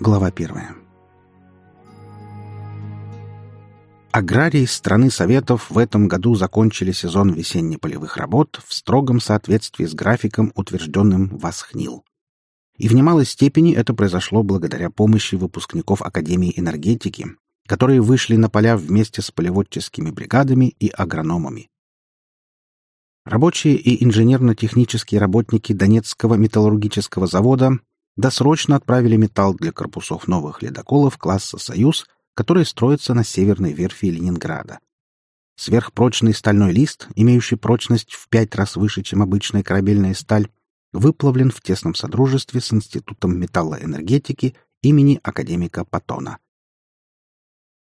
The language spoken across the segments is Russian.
Глава первая. Аграрии страны Советов в этом году закончили сезон весенне-полевых работ в строгом соответствии с графиком, утвержденным Восхнил. И в немалой степени это произошло благодаря помощи выпускников Академии энергетики, которые вышли на поля вместе с полеводческими бригадами и агрономами. Рабочие и инженерно-технические работники Донецкого металлургического завода досрочно отправили металл для корпусов новых ледоколов класса «Союз», которые строятся на северной верфи Ленинграда. Сверхпрочный стальной лист, имеющий прочность в пять раз выше, чем обычная корабельная сталь, выплавлен в тесном содружестве с Институтом металлоэнергетики имени академика Патона.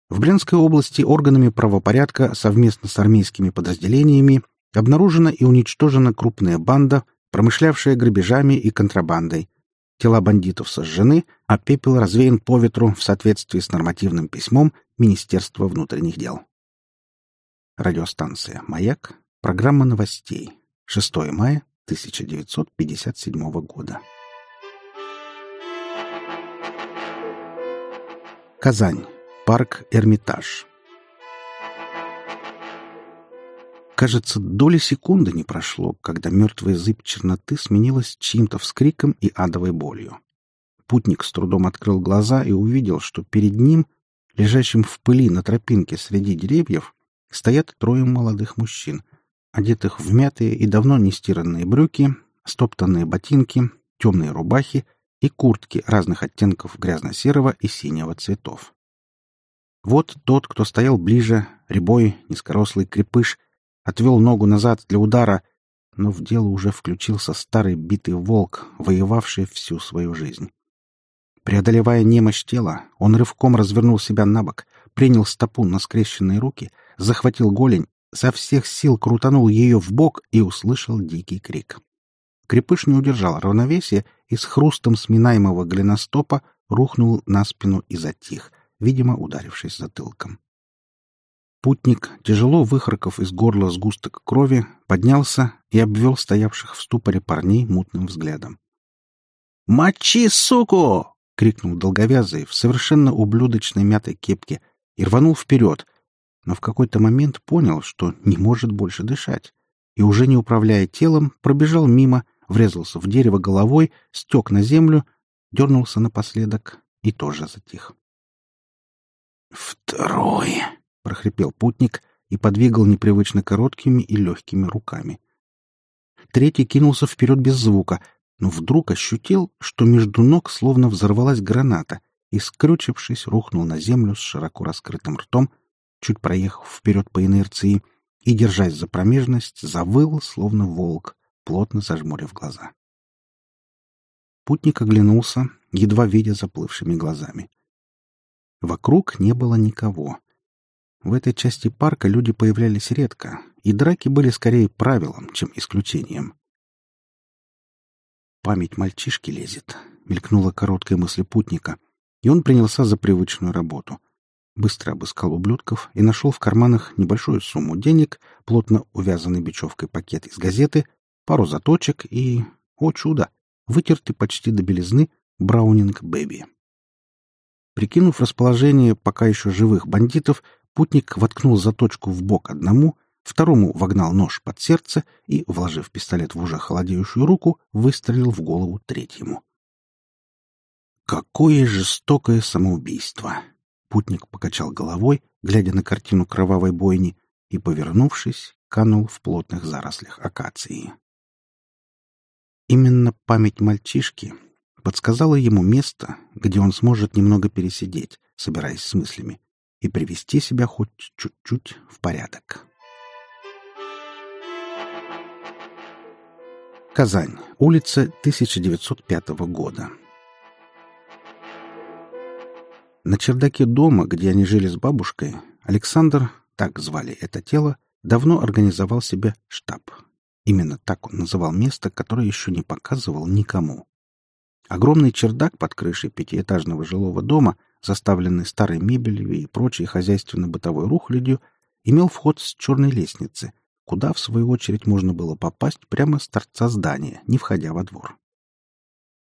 В Брянской области органами правопорядка совместно с армейскими подразделениями обнаружена и уничтожена крупная банда, промышлявшая грабежами и контрабандой, Тела бандитов сожжены, а пепел развеян по ветру в соответствии с нормативным письмом Министерства внутренних дел. Радиостанция «Маяк», программа новостей, 6 мая 1957 года. Казань, парк Эрмитаж. Кажется, доли секунды не прошло, когда мертвая зыбь черноты сменилась чьим-то вскриком и адовой болью. Путник с трудом открыл глаза и увидел, что перед ним, лежащим в пыли на тропинке среди деревьев, стоят трое молодых мужчин, одетых в мятые и давно не стиранные брюки, стоптанные ботинки, темные рубахи и куртки разных оттенков грязно-серого и синего цветов. Вот тот, кто стоял ближе, рябой, низкорослый крепыш — отвел ногу назад для удара, но в дело уже включился старый битый волк, воевавший всю свою жизнь. Преодолевая немощь тела, он рывком развернул себя на бок, принял стопу на скрещенные руки, захватил голень, со всех сил крутанул ее в бок и услышал дикий крик. Крепыш не удержал равновесия и с хрустом сминаемого голеностопа рухнул на спину и затих, видимо, ударившись затылком. Путник, тяжело выхарков из горла сгусток крови, поднялся и обвел стоявших в ступоре парней мутным взглядом. «Мочи, суку!» — крикнул долговязый в совершенно ублюдочной мятой кепке и рванул вперед, но в какой-то момент понял, что не может больше дышать, и, уже не управляя телом, пробежал мимо, врезался в дерево головой, стек на землю, дернулся напоследок и тоже затих. «Второй!» — прохрипел путник и подвигал непривычно короткими и легкими руками. Третий кинулся вперед без звука, но вдруг ощутил, что между ног словно взорвалась граната и, скрючившись, рухнул на землю с широко раскрытым ртом, чуть проехав вперед по инерции, и, держась за промежность, завыл, словно волк, плотно зажмурив глаза. Путник оглянулся, едва видя заплывшими глазами. Вокруг не было никого. В этой части парка люди появлялись редко, и драки были скорее правилом, чем исключением. «Память мальчишки лезет», — мелькнула короткая мысль путника, и он принялся за привычную работу. Быстро обыскал ублюдков и нашел в карманах небольшую сумму денег, плотно увязанный бечевкой пакет из газеты, пару заточек и, о чудо, вытертый почти до белизны Браунинг Бэби. Прикинув расположение пока еще живых бандитов, Путник воткнул заточку в бок одному, второму вогнал нож под сердце и, вложив пистолет в уже холодеющую руку, выстрелил в голову третьему. Какое жестокое самоубийство! Путник покачал головой, глядя на картину кровавой бойни, и, повернувшись, канул в плотных зарослях акации. Именно память мальчишки подсказала ему место, где он сможет немного пересидеть, собираясь с мыслями, и привести себя хоть чуть-чуть в порядок. Казань. Улица 1905 года. На чердаке дома, где они жили с бабушкой, Александр, так звали это тело, давно организовал себе штаб. Именно так он называл место, которое еще не показывал никому. Огромный чердак под крышей пятиэтажного жилого дома — заставленный старой мебелью и прочей хозяйственно-бытовой рухлядью, имел вход с черной лестницы, куда, в свою очередь, можно было попасть прямо с торца здания, не входя во двор.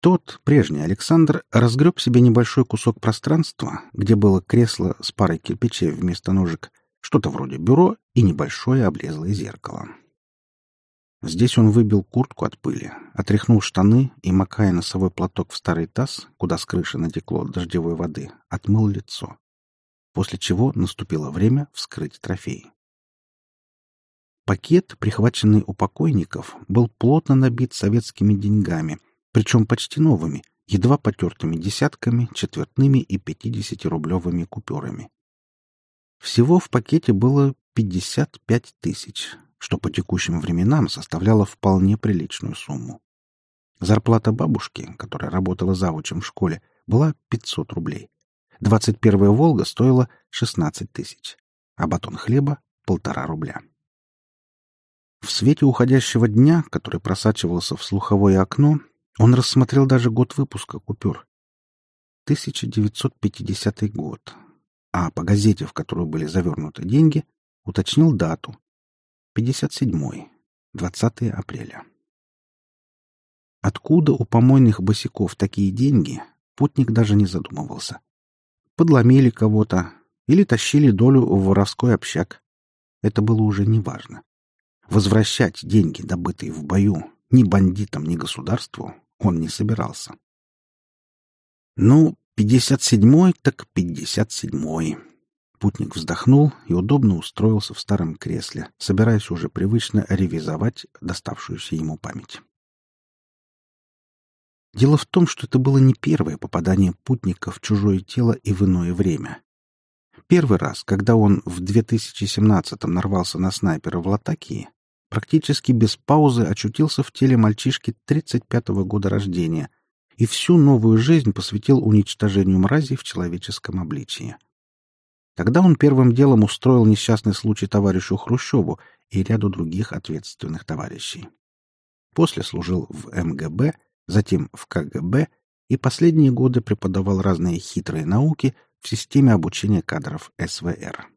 Тот, прежний Александр, разгреб себе небольшой кусок пространства, где было кресло с парой кирпичей вместо ножек, что-то вроде бюро и небольшое облезлое зеркало. Здесь он выбил куртку от пыли, отряхнул штаны и, макая носовой платок в старый таз, куда с крыши натекло дождевой воды, отмыл лицо. После чего наступило время вскрыть трофей. Пакет, прихваченный у покойников, был плотно набит советскими деньгами, причем почти новыми, едва потертыми десятками, четвертными и пятидесятирублевыми купюрами. Всего в пакете было пятьдесят пять тысяч, что по текущим временам составляло вполне приличную сумму. Зарплата бабушки, которая работала завучем в школе, была 500 рублей. 21-я «Волга» стоила 16 тысяч, а батон хлеба — полтора рубля. В свете уходящего дня, который просачивался в слуховое окно, он рассмотрел даже год выпуска купюр. 1950 год. А по газете, в которую были завернуты деньги, уточнил дату 57. 20 апреля. Откуда у помойных босиков такие деньги, путник даже не задумывался. Подломили кого-то или тащили долю в воровской общак. Это было уже неважно. Возвращать деньги, добытые в бою, ни бандитам, ни государству он не собирался. Ну, пятьдесят седьмой так пятьдесят седьмой. Путник вздохнул и удобно устроился в старом кресле, собираясь уже привычно ревизовать доставшуюся ему память. Дело в том, что это было не первое попадание путника в чужое тело и в иное время. Первый раз, когда он в 2017-м нарвался на снайпера в Латакии, практически без паузы очутился в теле мальчишки 35-го года рождения и всю новую жизнь посвятил уничтожению мразей в человеческом обличии. Тогда он первым делом устроил несчастный случай товарищу Хрущеву и ряду других ответственных товарищей. После служил в МГБ, затем в КГБ и последние годы преподавал разные хитрые науки в системе обучения кадров СВР.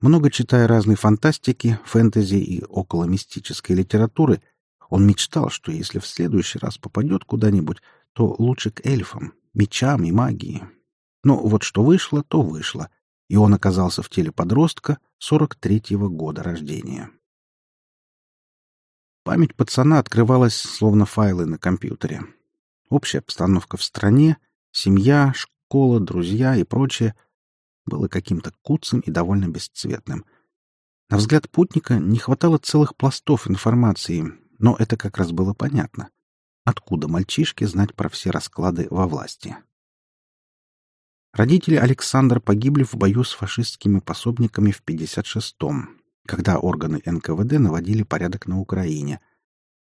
Много читая разной фантастики, фэнтези и околомистической литературы, он мечтал, что если в следующий раз попадет куда-нибудь, то лучше к эльфам, мечам и магии, но вот что вышло, то вышло, и он оказался в теле подростка 43-го года рождения. Память пацана открывалась словно файлы на компьютере. Общая обстановка в стране, семья, школа, друзья и прочее было каким-то куцым и довольно бесцветным. На взгляд путника не хватало целых пластов информации, но это как раз было понятно. Откуда мальчишке знать про все расклады во власти? Родители Александра погибли в бою с фашистскими пособниками в 56-м, когда органы НКВД наводили порядок на Украине.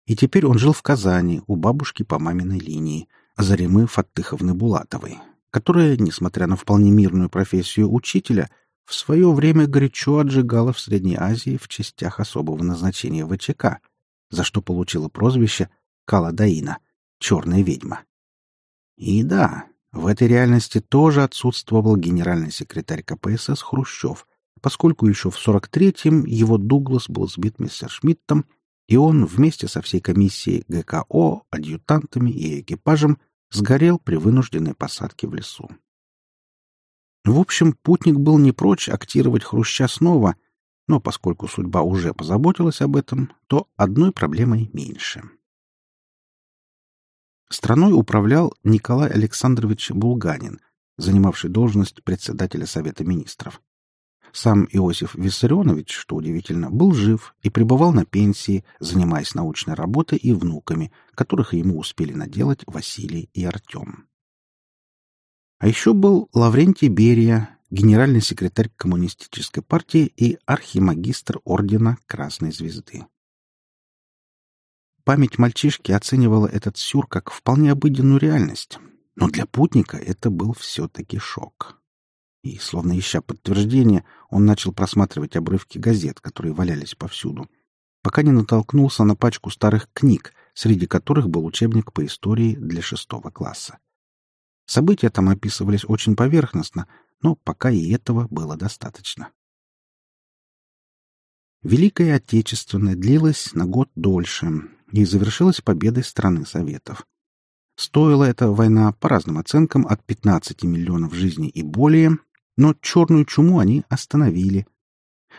И теперь он жил в Казани у бабушки по маминой линии, Заремы Фаттыховны Булатовой, которая, несмотря на вполне мирную профессию учителя, в свое время горячо отжигала в Средней Азии в частях особого назначения ВЧК, за что получила прозвище Каладаина — «Черная ведьма». И да, в этой реальности тоже отсутствовал генеральный секретарь КПСС Хрущев, поскольку еще в 43-м его Дуглас был сбит Мессершмиттом, и он вместе со всей комиссией ГКО, адъютантами и экипажем сгорел при вынужденной посадке в лесу. В общем, путник был не прочь актировать Хруща снова, но поскольку судьба уже позаботилась об этом, то одной проблемой меньше. Страной управлял Николай Александрович Булганин, занимавший должность председателя Совета министров. Сам Иосиф Виссарионович, что удивительно, был жив и пребывал на пенсии, занимаясь научной работой и внуками, которых ему успели наделать Василий и Артем. А еще был Лаврентий Берия, генеральный секретарь Коммунистической партии и архимагистр Ордена Красной Звезды. Память мальчишки оценивала этот сюр как вполне обыденную реальность, но для путника это был все-таки шок. И, словно ища подтверждение, он начал просматривать обрывки газет, которые валялись повсюду, пока не натолкнулся на пачку старых книг, среди которых был учебник по истории для шестого класса. События там описывались очень поверхностно, но пока и этого было достаточно. Великая Отечественная длилась на год дольше, и завершилась победой страны Советов. Стоила эта война, по разным оценкам, от 15 миллионов жизней и более, но черную чуму они остановили.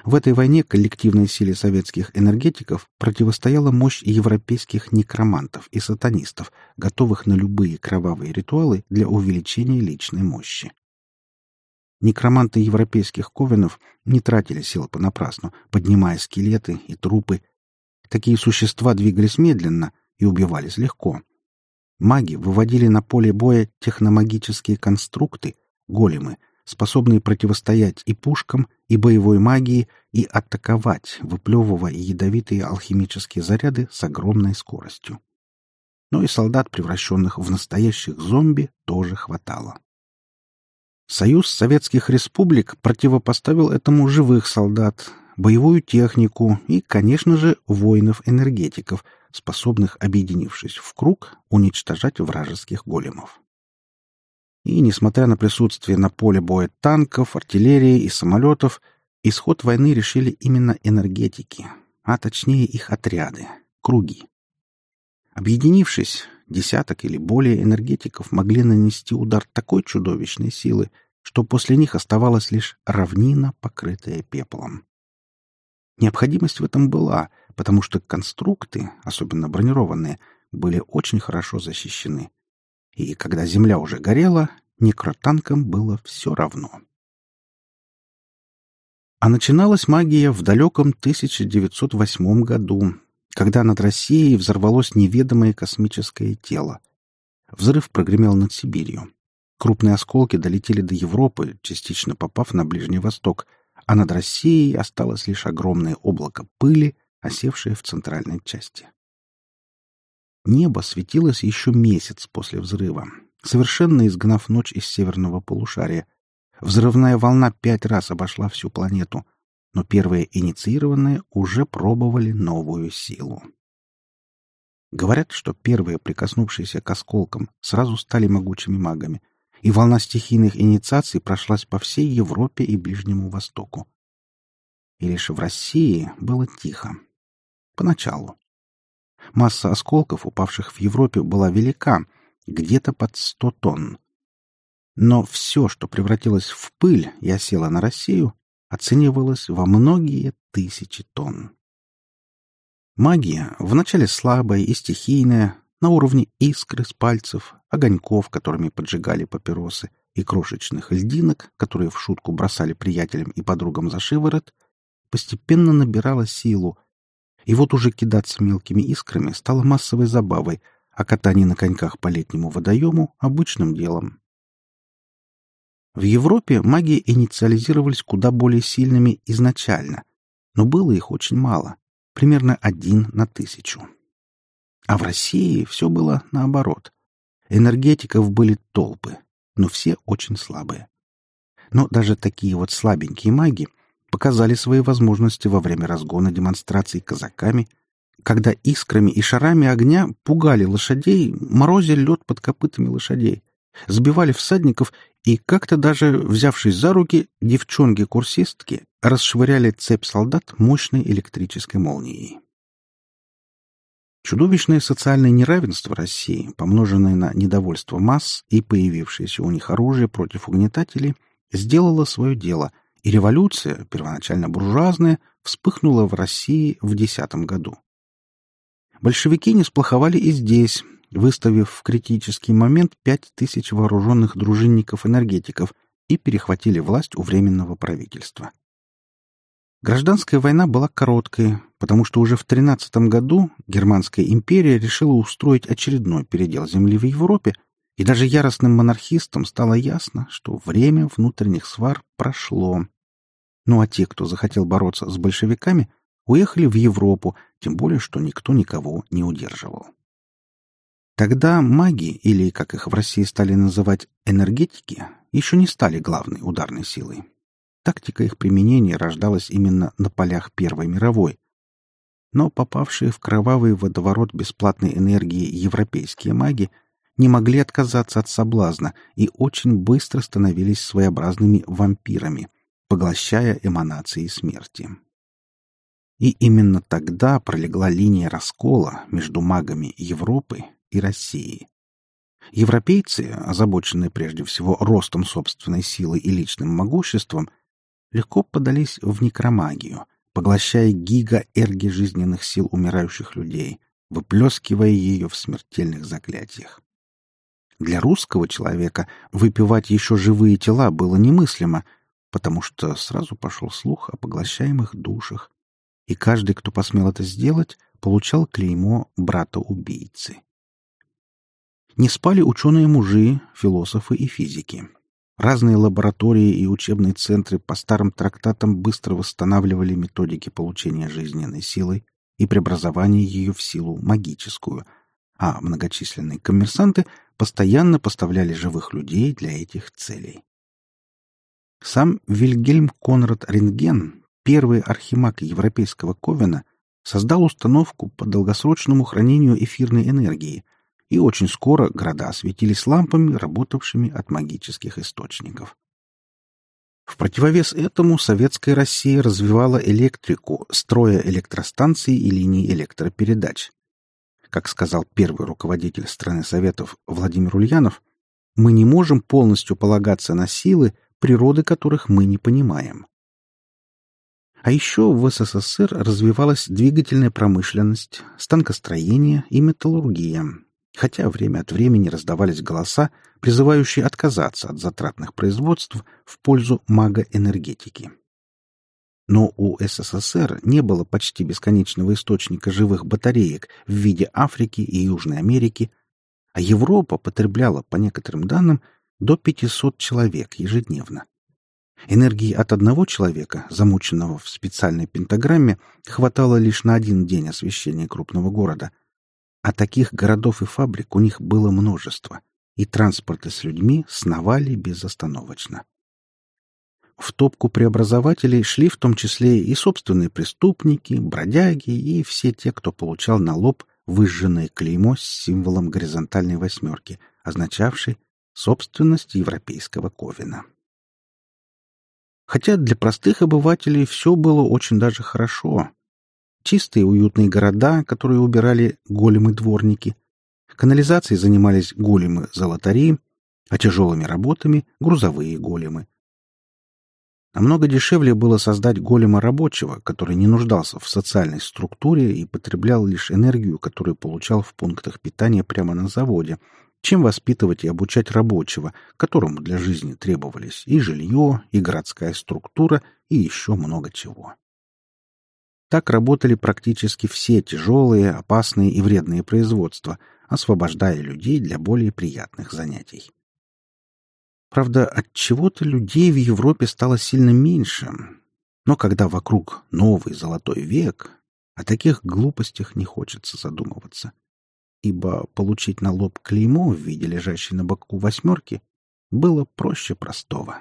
В этой войне коллективной силе советских энергетиков противостояла мощь европейских некромантов и сатанистов, готовых на любые кровавые ритуалы для увеличения личной мощи. Некроманты европейских ковенов не тратили сил понапрасну, поднимая скелеты и трупы. Такие существа двигались медленно и убивались легко. Маги выводили на поле боя техномагические конструкты, големы, способные противостоять и пушкам, и боевой магии, и атаковать, выплевывая ядовитые алхимические заряды с огромной скоростью. Но и солдат, превращенных в настоящих зомби, тоже хватало. Союз Советских Республик противопоставил этому живых солдат, боевую технику и, конечно же, воинов-энергетиков, способных, объединившись в круг, уничтожать вражеских големов. И, несмотря на присутствие на поле боя танков, артиллерии и самолетов, исход войны решили именно энергетики, а точнее их отряды, круги. Объединившись, десяток или более энергетиков могли нанести удар такой чудовищной силы, что после них оставалась лишь равнина, покрытая пеплом. Необходимость в этом была, потому что конструкты, особенно бронированные, были очень хорошо защищены. И когда земля уже горела, некротанкам было все равно. А начиналась магия в далеком 1908 году, когда над Россией взорвалось неведомое космическое тело. Взрыв прогремел над Сибирью. Крупные осколки долетели до Европы, частично попав на Ближний Восток, а над Россией осталось лишь огромное облако пыли, осевшее в центральной части. Небо светилось еще месяц после взрыва, совершенно изгнав ночь из северного полушария. Взрывная волна пять раз обошла всю планету, но первые инициированные уже пробовали новую силу. Говорят, что первые, прикоснувшиеся к осколкам, сразу стали могучими магами, и волна стихийных инициаций прошлась по всей Европе и Ближнему Востоку. И лишь в России было тихо. Поначалу. Масса осколков, упавших в Европе, была велика, где-то под сто тонн. Но все, что превратилось в пыль и осело на Россию, оценивалось во многие тысячи тонн. Магия, вначале слабая и стихийная, на уровне искры с пальцев, огоньков, которыми поджигали папиросы, и крошечных льдинок, которые в шутку бросали приятелям и подругам за шиворот, постепенно набирала силу, и вот уже кидаться мелкими искрами стало массовой забавой, а катание на коньках по летнему водоему — обычным делом. В Европе магии инициализировались куда более сильными изначально, но было их очень мало, примерно один на тысячу. А в России все было наоборот. Энергетиков были толпы, но все очень слабые. Но даже такие вот слабенькие маги показали свои возможности во время разгона демонстраций казаками, когда искрами и шарами огня пугали лошадей, морозили лед под копытами лошадей, сбивали всадников и как-то даже, взявшись за руки, девчонки-курсистки расшвыряли цепь солдат мощной электрической молнией. Чудовищное социальное неравенство России, помноженное на недовольство масс и появившееся у них оружие против угнетателей, сделало свое дело, и революция, первоначально буржуазная, вспыхнула в России в десятом году. Большевики не сплоховали и здесь, выставив в критический момент пять тысяч вооруженных дружинников-энергетиков и перехватили власть у Временного правительства. Гражданская война была короткой, потому что уже в 13 году Германская империя решила устроить очередной передел земли в Европе, и даже яростным монархистам стало ясно, что время внутренних свар прошло. Ну а те, кто захотел бороться с большевиками, уехали в Европу, тем более, что никто никого не удерживал. Тогда маги, или, как их в России стали называть, энергетики, еще не стали главной ударной силой. Тактика их применения рождалась именно на полях Первой мировой. Но попавшие в кровавый водоворот бесплатной энергии европейские маги не могли отказаться от соблазна и очень быстро становились своеобразными вампирами, поглощая эманации смерти. И именно тогда пролегла линия раскола между магами Европы и России. Европейцы, озабоченные прежде всего ростом собственной силы и личным могуществом, легко подались в некромагию, поглощая гига-эрги жизненных сил умирающих людей, выплескивая ее в смертельных заклятиях. Для русского человека выпивать еще живые тела было немыслимо, потому что сразу пошел слух о поглощаемых душах, и каждый, кто посмел это сделать, получал клеймо брата-убийцы. Не спали ученые-мужи, философы и физики. Разные лаборатории и учебные центры по старым трактатам быстро восстанавливали методики получения жизненной силы и преобразования ее в силу магическую, а многочисленные коммерсанты постоянно поставляли живых людей для этих целей. Сам Вильгельм Конрад Рентген, первый архимаг европейского Ковена, создал установку по долгосрочному хранению эфирной энергии, и очень скоро города осветились лампами, работавшими от магических источников. В противовес этому советская Россия развивала электрику, строя электростанции и линии электропередач. Как сказал первый руководитель страны Советов Владимир Ульянов, мы не можем полностью полагаться на силы, природы которых мы не понимаем. А еще в СССР развивалась двигательная промышленность, станкостроение и металлургия, хотя время от времени раздавались голоса, призывающие отказаться от затратных производств в пользу магоэнергетики. Но у СССР не было почти бесконечного источника живых батареек в виде Африки и Южной Америки, а Европа потребляла, по некоторым данным, до 500 человек ежедневно. Энергии от одного человека, замученного в специальной пентаграмме, хватало лишь на один день освещения крупного города — а таких городов и фабрик у них было множество, и транспорты с людьми сновали безостановочно. В топку преобразователей шли в том числе и собственные преступники, бродяги и все те, кто получал на лоб выжженное клеймо с символом горизонтальной восьмерки, означавшей собственность европейского ковина. Хотя для простых обывателей все было очень даже хорошо. Чистые уютные города, которые убирали големы-дворники. Канализацией занимались големы-золотари, а тяжелыми работами — грузовые големы. Намного дешевле было создать голема рабочего, который не нуждался в социальной структуре и потреблял лишь энергию, которую получал в пунктах питания прямо на заводе, чем воспитывать и обучать рабочего, которому для жизни требовались и жилье, и городская структура, и еще много чего. Так работали практически все тяжелые, опасные и вредные производства, освобождая людей для более приятных занятий. Правда, от чего-то людей в Европе стало сильно меньше. Но когда вокруг новый золотой век, о таких глупостях не хочется задумываться. Ибо получить на лоб клеймо в виде лежащей на боку восьмерки было проще простого.